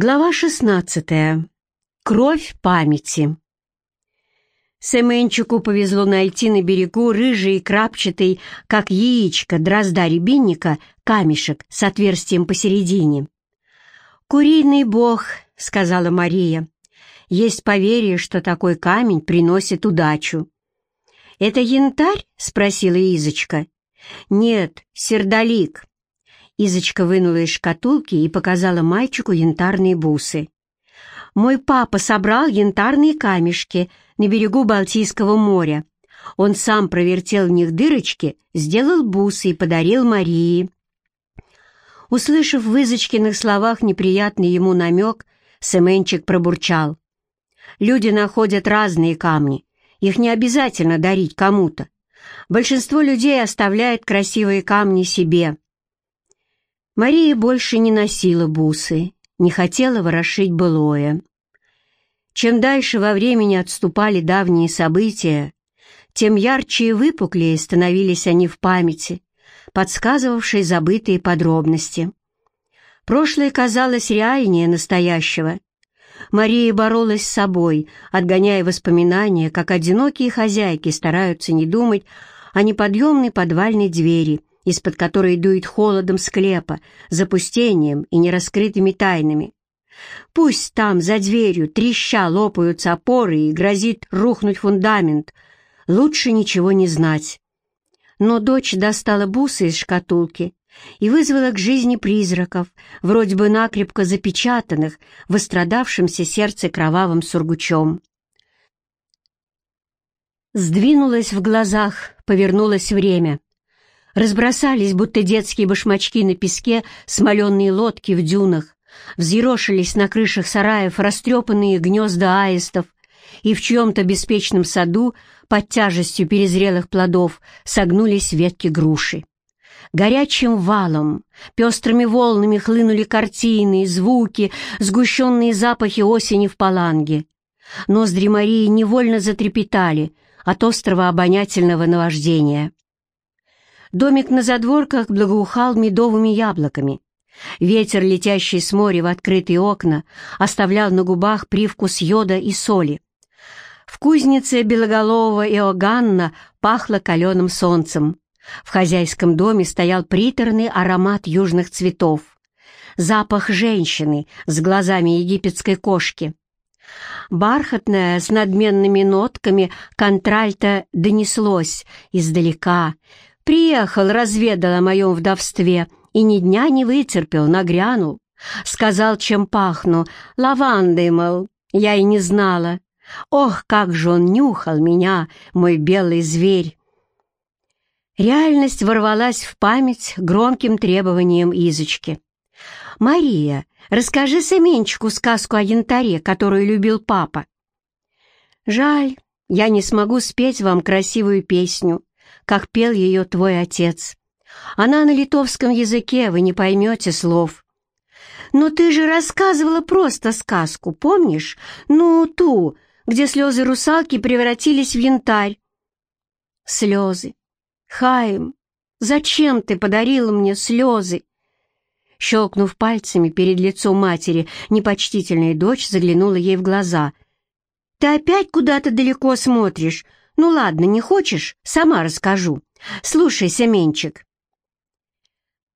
Глава 16. Кровь памяти. Семенчику повезло найти на берегу рыжий и крапчатый, как яичко дрозда-рябинника, камешек с отверстием посередине. «Куриный бог», — сказала Мария. «Есть поверье, что такой камень приносит удачу». «Это янтарь?» — спросила Изочка. «Нет, сердолик. Изочка вынула из шкатулки и показала мальчику янтарные бусы. «Мой папа собрал янтарные камешки на берегу Балтийского моря. Он сам провертел в них дырочки, сделал бусы и подарил Марии». Услышав в Изочкиных словах неприятный ему намек, Семенчик пробурчал. «Люди находят разные камни. Их не обязательно дарить кому-то. Большинство людей оставляет красивые камни себе. Мария больше не носила бусы, не хотела ворошить былое. Чем дальше во времени отступали давние события, тем ярче и выпуклее становились они в памяти, подсказывавшей забытые подробности. Прошлое казалось реальнее настоящего. Мария боролась с собой, отгоняя воспоминания, как одинокие хозяйки стараются не думать о неподъемной подвальной двери — из-под которой дует холодом склепа, запустением и нераскрытыми тайнами. Пусть там, за дверью, треща лопаются опоры и грозит рухнуть фундамент, лучше ничего не знать. Но дочь достала бусы из шкатулки и вызвала к жизни призраков, вроде бы накрепко запечатанных в истрадавшемся сердце кровавым сургучом. Сдвинулось в глазах, повернулось время. Разбросались, будто детские башмачки на песке, смоленные лодки в дюнах, взъерошились на крышах сараев растрепанные гнезда аистов, и в чьем-то беспечном саду под тяжестью перезрелых плодов согнулись ветки груши. Горячим валом, пестрыми волнами хлынули картины, звуки, сгущенные запахи осени в Паланге. Ноздри Марии невольно затрепетали от острого обонятельного наваждения. Домик на задворках благоухал медовыми яблоками. Ветер, летящий с моря в открытые окна, оставлял на губах привкус йода и соли. В кузнице белоголового Иоганна пахло каленым солнцем. В хозяйском доме стоял приторный аромат южных цветов. Запах женщины с глазами египетской кошки. Бархатное с надменными нотками контральта донеслось издалека, Приехал, разведал о моем вдовстве и ни дня не вытерпел, нагрянул. Сказал, чем пахну, лавандой, мол, я и не знала. Ох, как же он нюхал меня, мой белый зверь! Реальность ворвалась в память громким требованием Изочки. «Мария, расскажи Семенчику сказку о янтаре, которую любил папа». «Жаль, я не смогу спеть вам красивую песню как пел ее твой отец. Она на литовском языке, вы не поймете слов. Но ты же рассказывала просто сказку, помнишь? Ну, ту, где слезы русалки превратились в янтарь. Слезы. Хаим, зачем ты подарила мне слезы? Щелкнув пальцами перед лицом матери, непочтительная дочь заглянула ей в глаза. «Ты опять куда-то далеко смотришь? «Ну ладно, не хочешь? Сама расскажу. Слушай, Семенчик».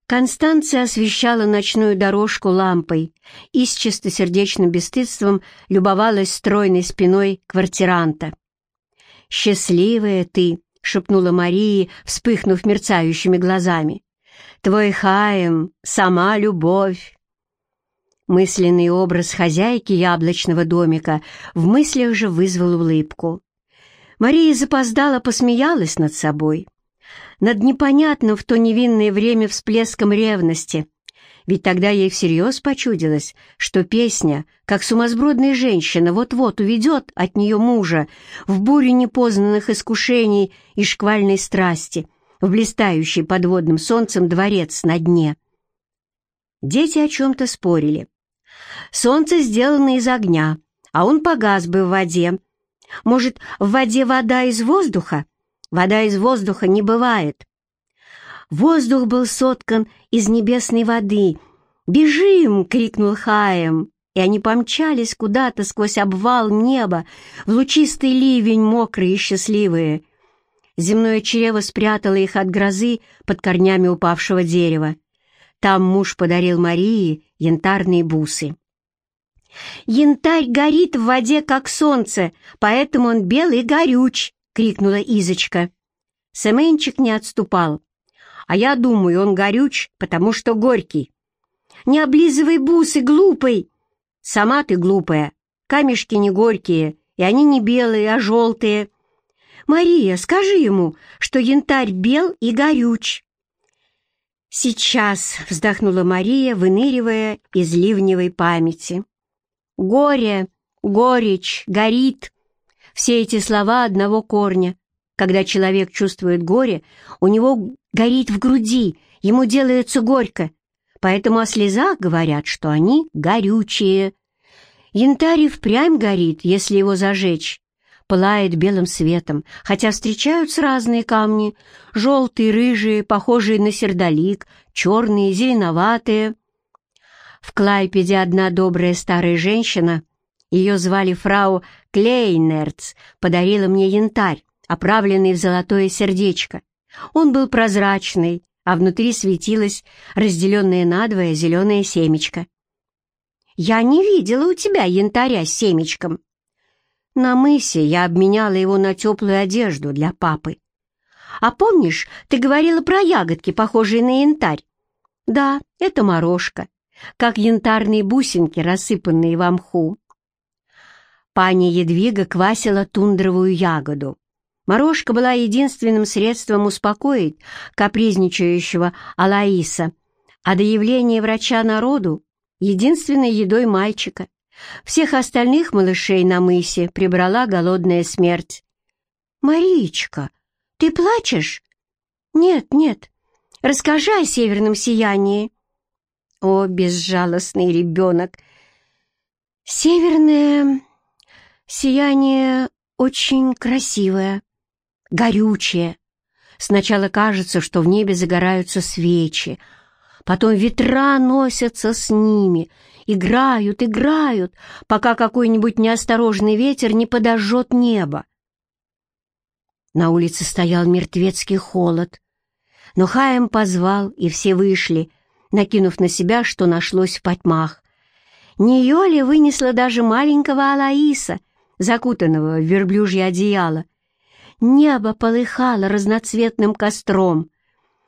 Констанция освещала ночную дорожку лампой и с чистосердечным бесстыдством любовалась стройной спиной квартиранта. «Счастливая ты!» — шепнула Мария, вспыхнув мерцающими глазами. «Твой Хаем — сама любовь!» Мысленный образ хозяйки яблочного домика в мыслях же вызвал улыбку. Мария запоздала посмеялась над собой, над непонятным в то невинное время всплеском ревности, ведь тогда ей всерьез почудилось, что песня, как сумасбродная женщина, вот-вот уведет от нее мужа в бурю непознанных искушений и шквальной страсти, в блистающий подводным солнцем дворец на дне. Дети о чем-то спорили. Солнце сделано из огня, а он погас бы в воде, может, в воде вода из воздуха? Вода из воздуха не бывает. Воздух был соткан из небесной воды. «Бежим!» — крикнул Хаем. и они помчались куда-то сквозь обвал неба, в лучистый ливень, мокрые и счастливые. Земное чрево спрятало их от грозы под корнями упавшего дерева. Там муж подарил Марии янтарные бусы. «Янтарь горит в воде, как солнце, поэтому он белый и горюч!» — крикнула Изочка. Семенчик не отступал. «А я думаю, он горюч, потому что горький». «Не облизывай бусы, глупый!» «Сама ты глупая. Камешки не горькие, и они не белые, а желтые». «Мария, скажи ему, что янтарь бел и горюч». «Сейчас», — вздохнула Мария, выныривая из ливневой памяти. «Горе, горечь, горит» — все эти слова одного корня. Когда человек чувствует горе, у него горит в груди, ему делается горько, поэтому о слезах говорят, что они горючие. Янтарь впрямь горит, если его зажечь, пылает белым светом, хотя встречаются разные камни, желтые, рыжие, похожие на сердолик, черные, зеленоватые. В Клайпеде одна добрая старая женщина, ее звали фрау Клейнерц, подарила мне янтарь, оправленный в золотое сердечко. Он был прозрачный, а внутри светилось разделенное надвое зеленое семечко. «Я не видела у тебя янтаря с семечком». На мысе я обменяла его на теплую одежду для папы. «А помнишь, ты говорила про ягодки, похожие на янтарь?» «Да, это морожка, как янтарные бусинки, рассыпанные в мху». Паня Едвига квасила тундровую ягоду. Морожка была единственным средством успокоить капризничающего Алаиса, а до явления врача народу — единственной едой мальчика. Всех остальных малышей на мысе прибрала голодная смерть. «Маричка, ты плачешь?» «Нет, нет. Расскажи о северном сиянии». «О, безжалостный ребенок!» «Северное сияние очень красивое горючее. Сначала кажется, что в небе загораются свечи, потом ветра носятся с ними, играют, играют, пока какой-нибудь неосторожный ветер не подожжет небо. На улице стоял мертвецкий холод, но Хаем позвал, и все вышли, накинув на себя, что нашлось в потьмах. Ниоли вынесла даже маленького Алаиса, закутанного в верблюжье одеяло, Небо полыхало разноцветным костром.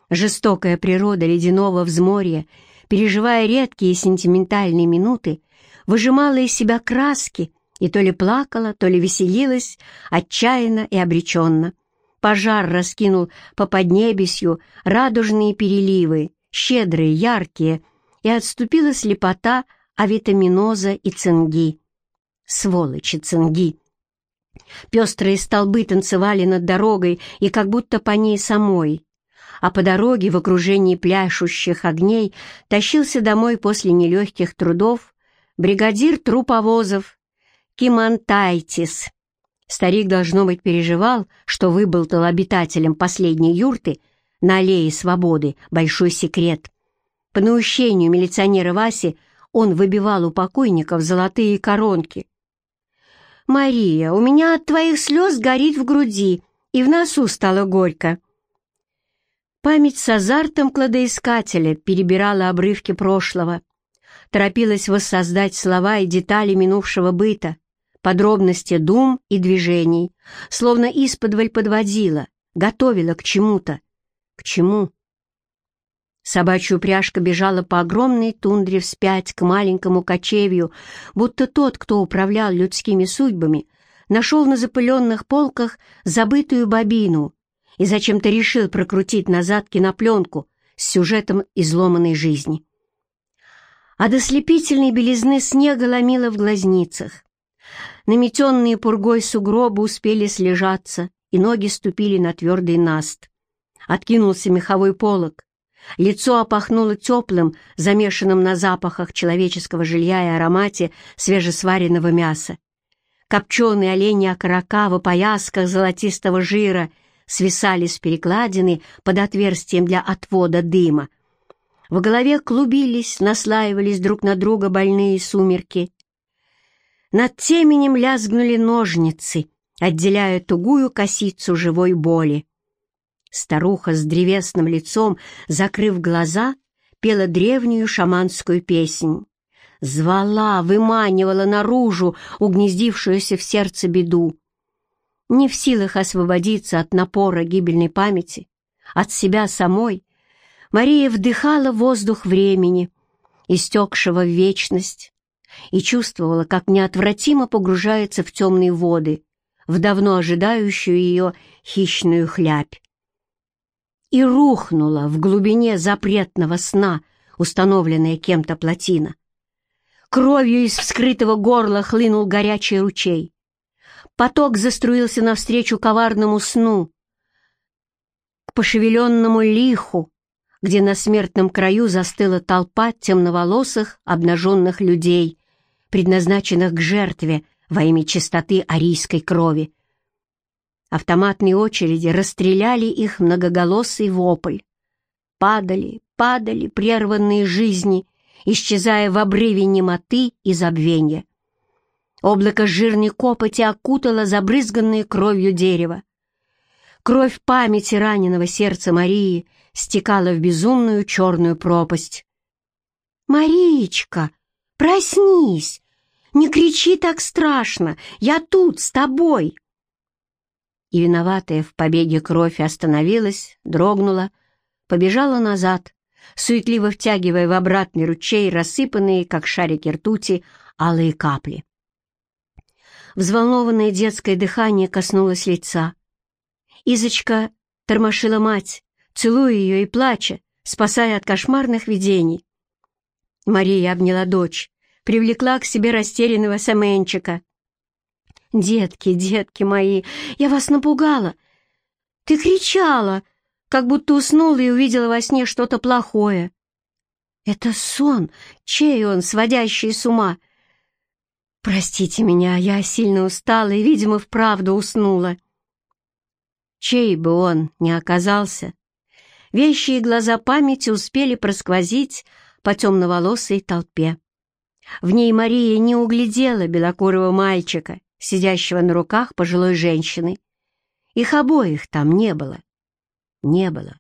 Жестокая природа ледяного взморья, переживая редкие сентиментальные минуты, выжимала из себя краски и то ли плакала, то ли веселилась, отчаянно и обреченно. Пожар раскинул по поднебесью радужные переливы, щедрые, яркие, и отступила слепота авитаминоза и цинги. Сволочи цинги! Пестрые столбы танцевали над дорогой и как будто по ней самой, а по дороге в окружении пляшущих огней тащился домой после нелегких трудов бригадир труповозов Кимантайтис. Старик, должно быть, переживал, что выболтал обитателям последней юрты на аллее Свободы большой секрет. По наущению милиционера Васи он выбивал у покойников золотые коронки — «Мария, у меня от твоих слез горит в груди, и в носу стало горько». Память с азартом кладоискателя перебирала обрывки прошлого, торопилась воссоздать слова и детали минувшего быта, подробности дум и движений, словно исподволь подводила, готовила к чему-то. К чему? Собачья упряжка бежала по огромной тундре вспять к маленькому кочевью, будто тот, кто управлял людскими судьбами, нашел на запыленных полках забытую бобину и зачем-то решил прокрутить назад кинопленку с сюжетом изломанной жизни. А до слепительной белизны снега ломило в глазницах. Наметенные пургой сугробы успели слежаться, и ноги ступили на твердый наст. Откинулся меховой полог, Лицо опахнуло теплым, замешанным на запахах человеческого жилья и аромате свежесваренного мяса. Копченые олени окорока в опоясках золотистого жира свисали с перекладины под отверстием для отвода дыма. В голове клубились, наслаивались друг на друга больные сумерки. Над теменем лязгнули ножницы, отделяя тугую косицу живой боли. Старуха с древесным лицом, закрыв глаза, пела древнюю шаманскую песнь. Звала, выманивала наружу угнездившуюся в сердце беду. Не в силах освободиться от напора гибельной памяти, от себя самой, Мария вдыхала воздух времени, истекшего в вечность, и чувствовала, как неотвратимо погружается в темные воды, в давно ожидающую ее хищную хлябь. И рухнула в глубине запретного сна, установленная кем-то плотина. Кровью из вскрытого горла хлынул горячий ручей. Поток заструился навстречу коварному сну, к пошевеленному лиху, где на смертном краю застыла толпа темноволосых, обнаженных людей, предназначенных к жертве во имя чистоты арийской крови. Автоматные очереди расстреляли их многоголосый вопль. Падали, падали прерванные жизни, исчезая в обрыве немоты и забвенья. Облако жирной копоти окутало забрызганное кровью дерево. Кровь памяти раненого сердца Марии стекала в безумную черную пропасть. «Мариечка, проснись! Не кричи так страшно! Я тут, с тобой!» И виноватая в побеге кровь остановилась, дрогнула, побежала назад, суетливо втягивая в обратный ручей рассыпанные, как шарики ртути, алые капли. Взволнованное детское дыхание коснулось лица. Изочка тормошила мать, целуя ее и плача, спасая от кошмарных видений. Мария обняла дочь, привлекла к себе растерянного Семенчика. «Детки, детки мои, я вас напугала! Ты кричала, как будто уснула и увидела во сне что-то плохое. Это сон, чей он, сводящий с ума? Простите меня, я сильно устала и, видимо, вправду уснула. Чей бы он ни оказался, Вещие глаза памяти успели просквозить по темноволосой толпе. В ней Мария не углядела белокурого мальчика, сидящего на руках пожилой женщины. Их обоих там не было. Не было.